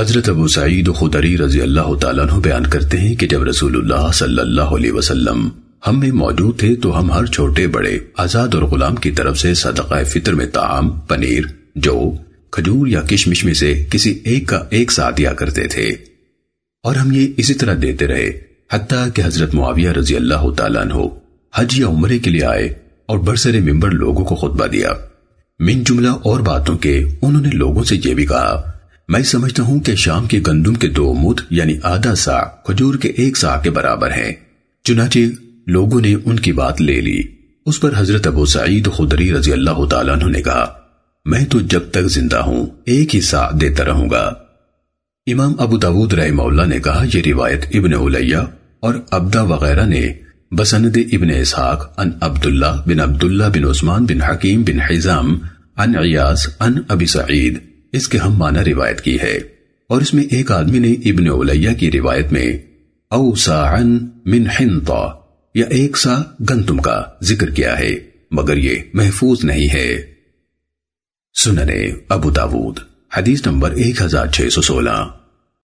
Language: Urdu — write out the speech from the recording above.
حضرت ابو سعید خدری رضی اللہ تعالیٰ عنہ بیان کرتے ہیں کہ جب رسول اللہ صلی اللہ علیہ وسلم ہم میں موجود تھے تو ہم ہر چھوٹے بڑے آزاد اور غلام کی طرف سے صدقہ فطر میں تعام پنیر، جو، کھجور یا کشمش میں سے کسی ایک کا ایک ساتھ دیا کرتے تھے۔ اور ہم یہ اسی طرح دیتے رہے، حتیٰ کہ حضرت معاویہ رضی اللہ تعالیٰ عنہ حج یا عمرے کے لیے آئے اور برسر ممبر لوگوں کو خطبہ دیا۔ من جملہ اور باتوں کے انہوں نے لوگوں سے یہ بھی کہا لوگوں سے یہ بھی کہا میں سمجھتا ہوں کہ شام کے گندم کے دو مت یعنی آدھا سا کھجور کے ایک سا کے برابر ہیں۔ چنانچہ لوگوں نے ان کی بات لے لی۔ اس پر حضرت ابو سعید خدری رضی اللہ تعالیٰ عنہ نے کہا، میں تو جب تک زندہ ہوں، ایک ہی سا دیتا رہوں گا۔ امام ابو داود رحمہ اللہ نے کہا، یہ روایت ابن علیہ اور عبدہ وغیرہ نے بسند ابن اسحاق ان عبداللہ بن عبداللہ بن عثمان بن حکیم بن حزام ان عیاض ان ابی سعید اس کے ہم معنی روایت کی ہے۔ اور اس میں ایک آدمی نے ابن علیہ کی روایت میں او ساعن من حنطا، یا ایک سا گنتم کا ذکر کیا ہے، مگر یہ محفوظ نہیں ہے۔